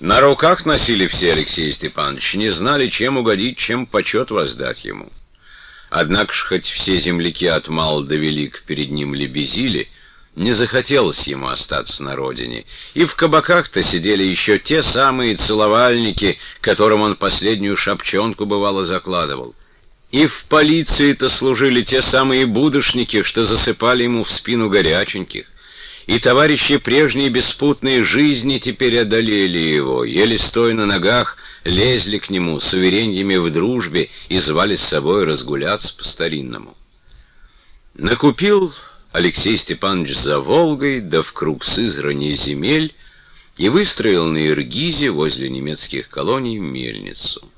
На руках носили все Алексей Степанович, не знали, чем угодить, чем почет воздать ему. Однако ж, хоть все земляки от мал до велик перед ним лебезили, не захотелось ему остаться на родине, и в кабаках-то сидели еще те самые целовальники, которым он последнюю шапчонку бывало закладывал. И в полиции-то служили те самые будушники, что засыпали ему в спину горяченьких и товарищи прежней беспутной жизни теперь одолели его, еле стоя на ногах, лезли к нему с уверениями в дружбе и звали с собой разгуляться по-старинному. Накупил Алексей Степанович за Волгой, да в круг Сызрани земель, и выстроил на Иргизе возле немецких колоний мельницу.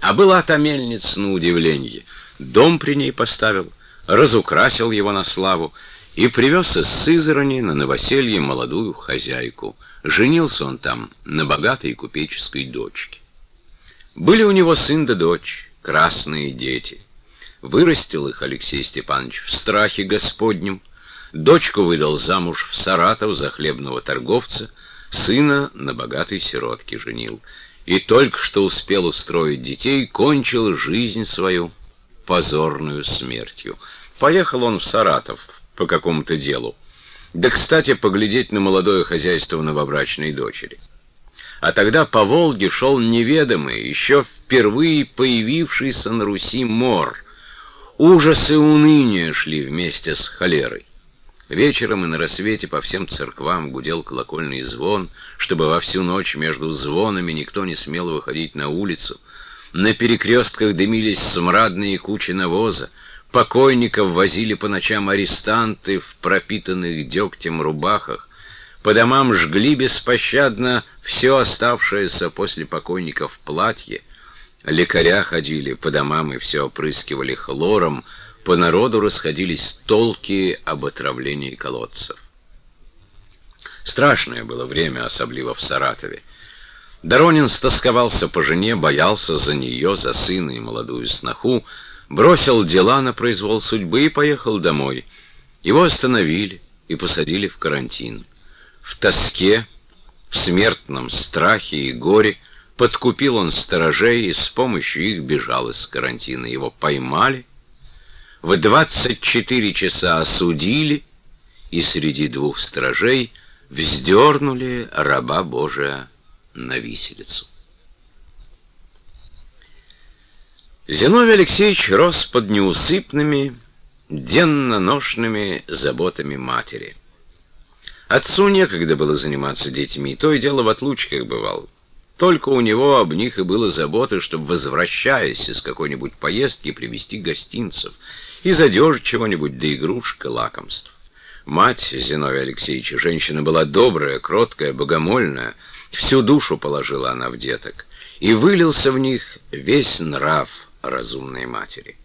А была та мельница на удивление. Дом при ней поставил, разукрасил его на славу, и привез из Сызрани на новоселье молодую хозяйку. Женился он там на богатой купеческой дочке. Были у него сын да дочь, красные дети. Вырастил их Алексей Степанович в страхе Господнем. Дочку выдал замуж в Саратов за хлебного торговца, сына на богатой сиротке женил. И только что успел устроить детей, кончил жизнь свою позорную смертью. Поехал он в Саратов, по какому-то делу. Да, кстати, поглядеть на молодое хозяйство новобрачной дочери. А тогда по Волге шел неведомый, еще впервые появившийся на Руси мор. Ужасы и уныние шли вместе с холерой. Вечером и на рассвете по всем церквам гудел колокольный звон, чтобы во всю ночь между звонами никто не смел выходить на улицу. На перекрестках дымились смрадные кучи навоза, Покойников возили по ночам арестанты в пропитанных дегтем рубахах. По домам жгли беспощадно все оставшееся после покойников платье. Лекаря ходили по домам и все опрыскивали хлором. По народу расходились толки об отравлении колодцев. Страшное было время, особливо в Саратове. Доронин стосковался по жене, боялся за нее, за сына и молодую сноху, бросил дела на произвол судьбы и поехал домой. Его остановили и посадили в карантин. В тоске, в смертном страхе и горе подкупил он сторожей и с помощью их бежал из карантина. Его поймали, в 24 часа осудили и среди двух сторожей вздернули раба Божия на виселицу. Зиновий Алексеевич рос под неусыпными, денно-ношными заботами матери. Отцу некогда было заниматься детьми, то и дело в отлучках бывал. Только у него об них и было заботы, чтобы, возвращаясь из какой-нибудь поездки, привезти гостинцев, и задержать чего-нибудь до игрушек и лакомств. Мать Зиновия Алексеевича, женщина была добрая, кроткая, богомольная, всю душу положила она в деток, и вылился в них весь нрав — разумной матери.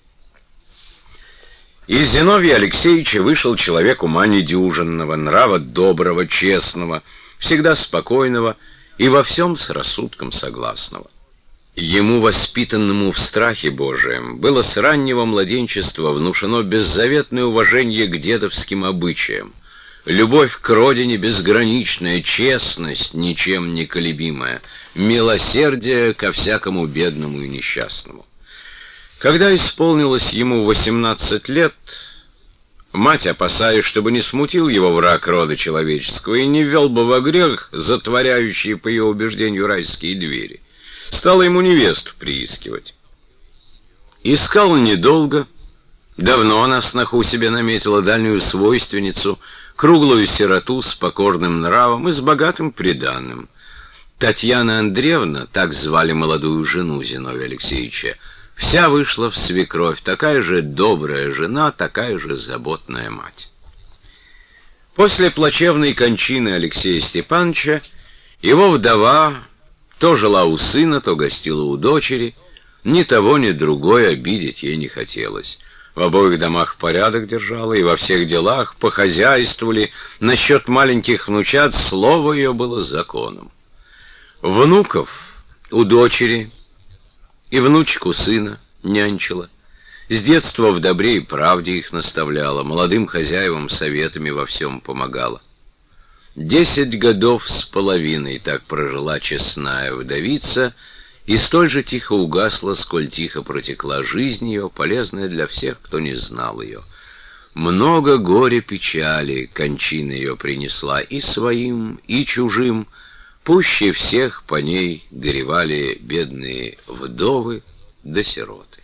Из Зиновия Алексеевича вышел человек ума недюжинного, нрава доброго, честного, всегда спокойного и во всем с рассудком согласного. Ему, воспитанному в страхе Божием, было с раннего младенчества внушено беззаветное уважение к дедовским обычаям, любовь к родине безграничная, честность ничем не колебимая, милосердие ко всякому бедному и несчастному. Когда исполнилось ему 18 лет, мать, опасаясь, чтобы не смутил его враг рода человеческого и не ввел бы во грех, затворяющие по ее убеждению райские двери, стала ему невесту приискивать. Искал он недолго, давно она сноху себе наметила дальнюю свойственницу, круглую сироту с покорным нравом и с богатым приданным. Татьяна Андреевна, так звали молодую жену Зиновия Алексеевича, Вся вышла в свекровь, такая же добрая жена, такая же заботная мать. После плачевной кончины Алексея Степановича его вдова то жила у сына, то гостила у дочери, ни того, ни другой обидеть ей не хотелось. В обоих домах порядок держала и во всех делах похозяйствовали. Насчет маленьких внучат слово ее было законом. Внуков у дочери и внучку сына нянчила. С детства в добре и правде их наставляла, молодым хозяевам советами во всем помогала. Десять годов с половиной так прожила честная вдовица, и столь же тихо угасла, сколь тихо протекла жизнь ее, полезная для всех, кто не знал ее. Много горя печали кончина ее принесла и своим, и чужим, пуще всех по ней горевали бедные вдовы да сироты.